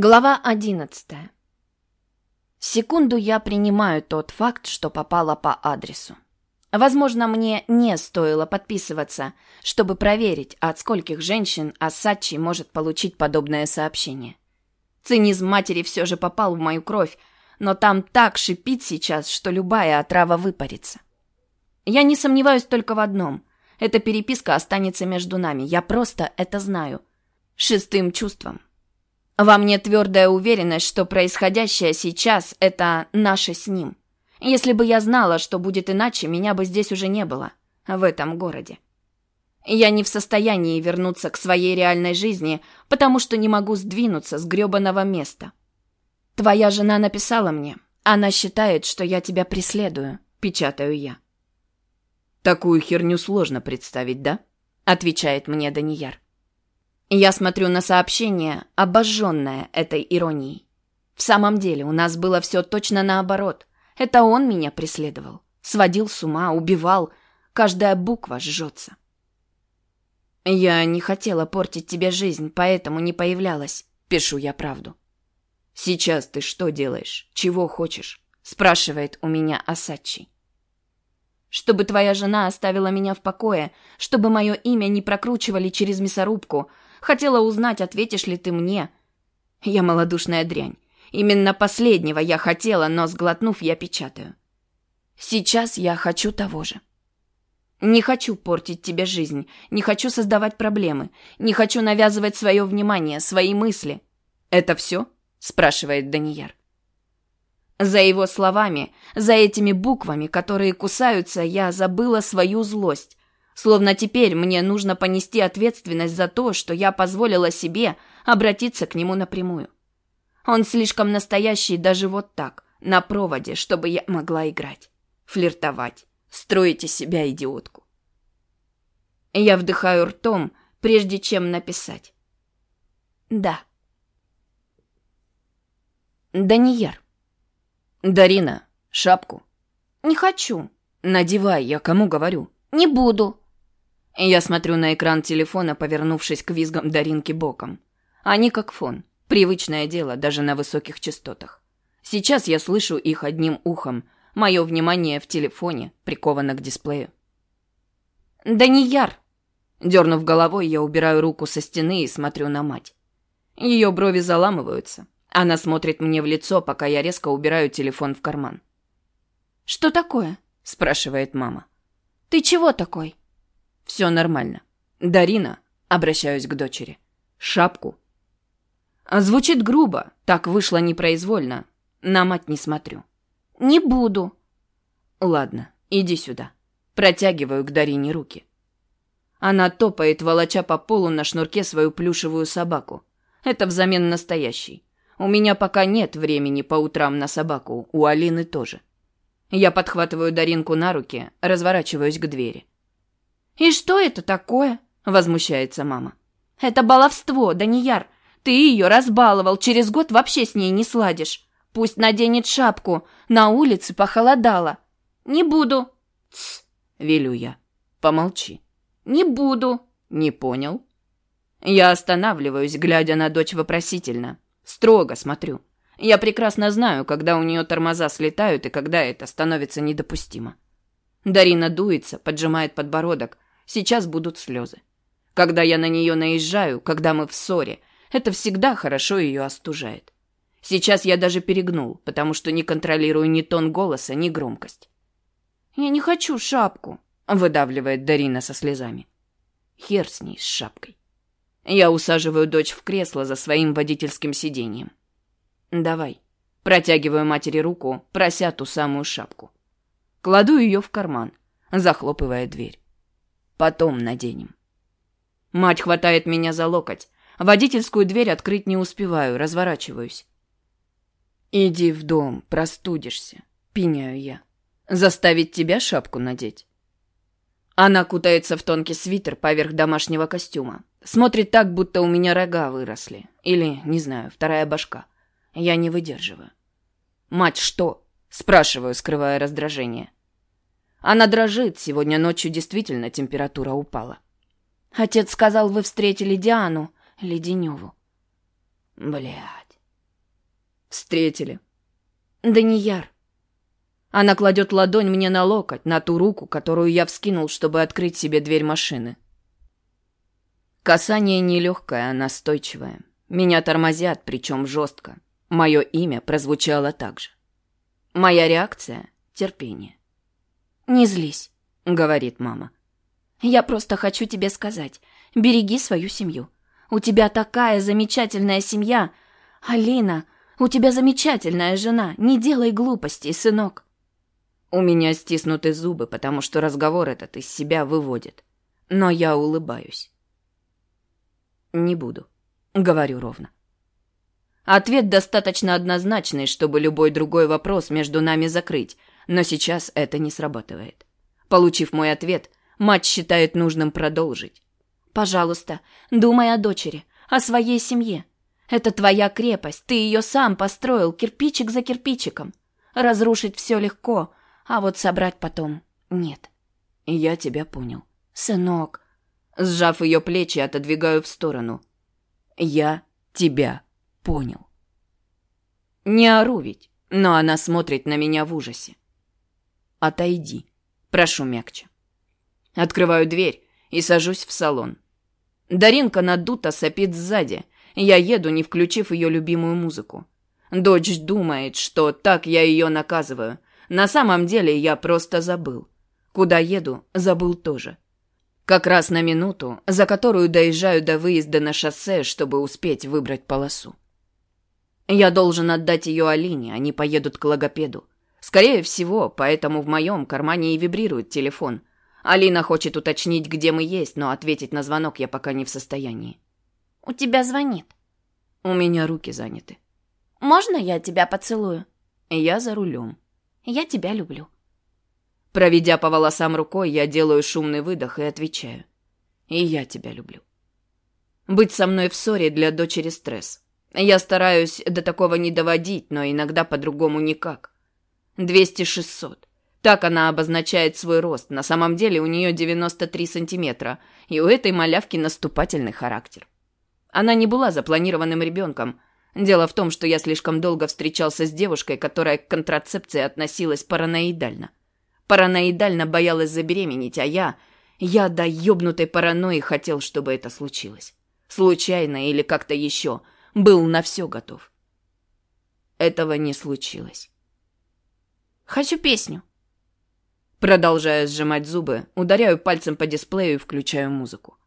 Глава одиннадцатая. Секунду я принимаю тот факт, что попала по адресу. Возможно, мне не стоило подписываться, чтобы проверить, от скольких женщин Асачи может получить подобное сообщение. Цинизм матери все же попал в мою кровь, но там так шипит сейчас, что любая отрава выпарится. Я не сомневаюсь только в одном. Эта переписка останется между нами. Я просто это знаю. Шестым чувством. Во мне твердая уверенность, что происходящее сейчас — это наше с ним. Если бы я знала, что будет иначе, меня бы здесь уже не было, в этом городе. Я не в состоянии вернуться к своей реальной жизни, потому что не могу сдвинуться с грёбаного места. Твоя жена написала мне. Она считает, что я тебя преследую, печатаю я. Такую херню сложно представить, да? Отвечает мне Данияр. Я смотрю на сообщение, обожженное этой иронией. В самом деле, у нас было все точно наоборот. Это он меня преследовал. Сводил с ума, убивал. Каждая буква жжется. Я не хотела портить тебе жизнь, поэтому не появлялась. Пишу я правду. «Сейчас ты что делаешь? Чего хочешь?» Спрашивает у меня Асачи. Чтобы твоя жена оставила меня в покое, чтобы мое имя не прокручивали через мясорубку, Хотела узнать, ответишь ли ты мне. Я малодушная дрянь. Именно последнего я хотела, но, сглотнув, я печатаю. Сейчас я хочу того же. Не хочу портить тебе жизнь, не хочу создавать проблемы, не хочу навязывать свое внимание, свои мысли. «Это все?» – спрашивает Данияр. За его словами, за этими буквами, которые кусаются, я забыла свою злость, Словно теперь мне нужно понести ответственность за то, что я позволила себе обратиться к нему напрямую. Он слишком настоящий даже вот так, на проводе, чтобы я могла играть, флиртовать, строить из себя идиотку. Я вдыхаю ртом, прежде чем написать. Да. Данияр. Дарина, шапку. Не хочу. Надевай, я кому говорю. Не буду. Я смотрю на экран телефона, повернувшись к визгам Даринки боком. Они как фон. Привычное дело, даже на высоких частотах. Сейчас я слышу их одним ухом. Мое внимание в телефоне приковано к дисплею. «Данияр!» Дернув головой, я убираю руку со стены и смотрю на мать. Ее брови заламываются. Она смотрит мне в лицо, пока я резко убираю телефон в карман. «Что такое?» – спрашивает мама. «Ты чего такой?» Все нормально. Дарина, обращаюсь к дочери. Шапку. А звучит грубо, так вышло непроизвольно. На мать не смотрю. Не буду. Ладно, иди сюда. Протягиваю к Дарине руки. Она топает, волоча по полу на шнурке свою плюшевую собаку. Это взамен настоящий. У меня пока нет времени по утрам на собаку, у Алины тоже. Я подхватываю Даринку на руки, разворачиваюсь к двери. «И что это такое?» – возмущается мама. «Это баловство, Данияр. Ты ее разбаловал, через год вообще с ней не сладишь. Пусть наденет шапку, на улице похолодало». «Не буду». «Тсс», – велю я. «Помолчи». «Не буду». «Не понял». Я останавливаюсь, глядя на дочь вопросительно. Строго смотрю. Я прекрасно знаю, когда у нее тормоза слетают и когда это становится недопустимо. Дарина дуется, поджимает подбородок, Сейчас будут слезы. Когда я на нее наезжаю, когда мы в ссоре, это всегда хорошо ее остужает. Сейчас я даже перегнул, потому что не контролирую ни тон голоса, ни громкость. «Я не хочу шапку», — выдавливает Дарина со слезами. Хер с ней, с шапкой. Я усаживаю дочь в кресло за своим водительским сиденьем. «Давай». Протягиваю матери руку, прося ту самую шапку. Кладу ее в карман, захлопывая дверь. Потом наденем. Мать хватает меня за локоть. Водительскую дверь открыть не успеваю, разворачиваюсь. «Иди в дом, простудишься», — пеняю я. «Заставить тебя шапку надеть?» Она кутается в тонкий свитер поверх домашнего костюма. Смотрит так, будто у меня рога выросли. Или, не знаю, вторая башка. Я не выдерживаю. «Мать, что?» — спрашиваю, скрывая раздражение. Она дрожит, сегодня ночью действительно температура упала. Отец сказал, вы встретили Диану Леденеву. Блядь. Встретили. Данияр. Она кладет ладонь мне на локоть, на ту руку, которую я вскинул, чтобы открыть себе дверь машины. Касание нелегкое, а настойчивое. Меня тормозят, причем жестко. Мое имя прозвучало так же. Моя реакция — терпение. «Не злись», — говорит мама. «Я просто хочу тебе сказать. Береги свою семью. У тебя такая замечательная семья. Алина, у тебя замечательная жена. Не делай глупостей, сынок». У меня стиснуты зубы, потому что разговор этот из себя выводит. Но я улыбаюсь. «Не буду», — говорю ровно. Ответ достаточно однозначный, чтобы любой другой вопрос между нами закрыть, но сейчас это не срабатывает. Получив мой ответ, мать считает нужным продолжить. «Пожалуйста, думай о дочери, о своей семье. Это твоя крепость, ты ее сам построил кирпичик за кирпичиком. Разрушить все легко, а вот собрать потом нет». «Я тебя понял». «Сынок». Сжав ее плечи, отодвигаю в сторону. «Я тебя понял». Не ору ведь, но она смотрит на меня в ужасе. «Отойди», прошу мягче. Открываю дверь и сажусь в салон. Даринка надуто сопит сзади. Я еду, не включив ее любимую музыку. Дочь думает, что так я ее наказываю. На самом деле я просто забыл. Куда еду, забыл тоже. Как раз на минуту, за которую доезжаю до выезда на шоссе, чтобы успеть выбрать полосу. Я должен отдать ее Алине, они поедут к логопеду. Скорее всего, поэтому в моем кармане и вибрирует телефон. Алина хочет уточнить, где мы есть, но ответить на звонок я пока не в состоянии. «У тебя звонит». «У меня руки заняты». «Можно я тебя поцелую?» «Я за рулем». «Я тебя люблю». Проведя по волосам рукой, я делаю шумный выдох и отвечаю. «И я тебя люблю». Быть со мной в ссоре для дочери стресс. Я стараюсь до такого не доводить, но иногда по-другому никак. Двести-шестьсот. Так она обозначает свой рост. На самом деле у нее 93 сантиметра, и у этой малявки наступательный характер. Она не была запланированным ребенком. Дело в том, что я слишком долго встречался с девушкой, которая к контрацепции относилась параноидально. Параноидально боялась забеременеть, а я... Я до ёбнутой паранойи хотел, чтобы это случилось. Случайно или как-то еще. Был на все готов. Этого не случилось. Хочу песню. Продолжая сжимать зубы, ударяю пальцем по дисплею и включаю музыку.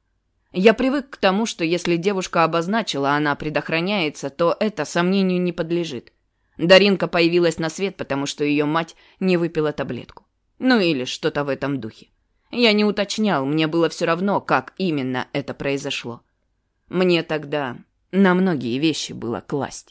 Я привык к тому, что если девушка обозначила, она предохраняется, то это сомнению не подлежит. Даринка появилась на свет, потому что ее мать не выпила таблетку. Ну или что-то в этом духе. Я не уточнял, мне было все равно, как именно это произошло. Мне тогда на многие вещи было класть.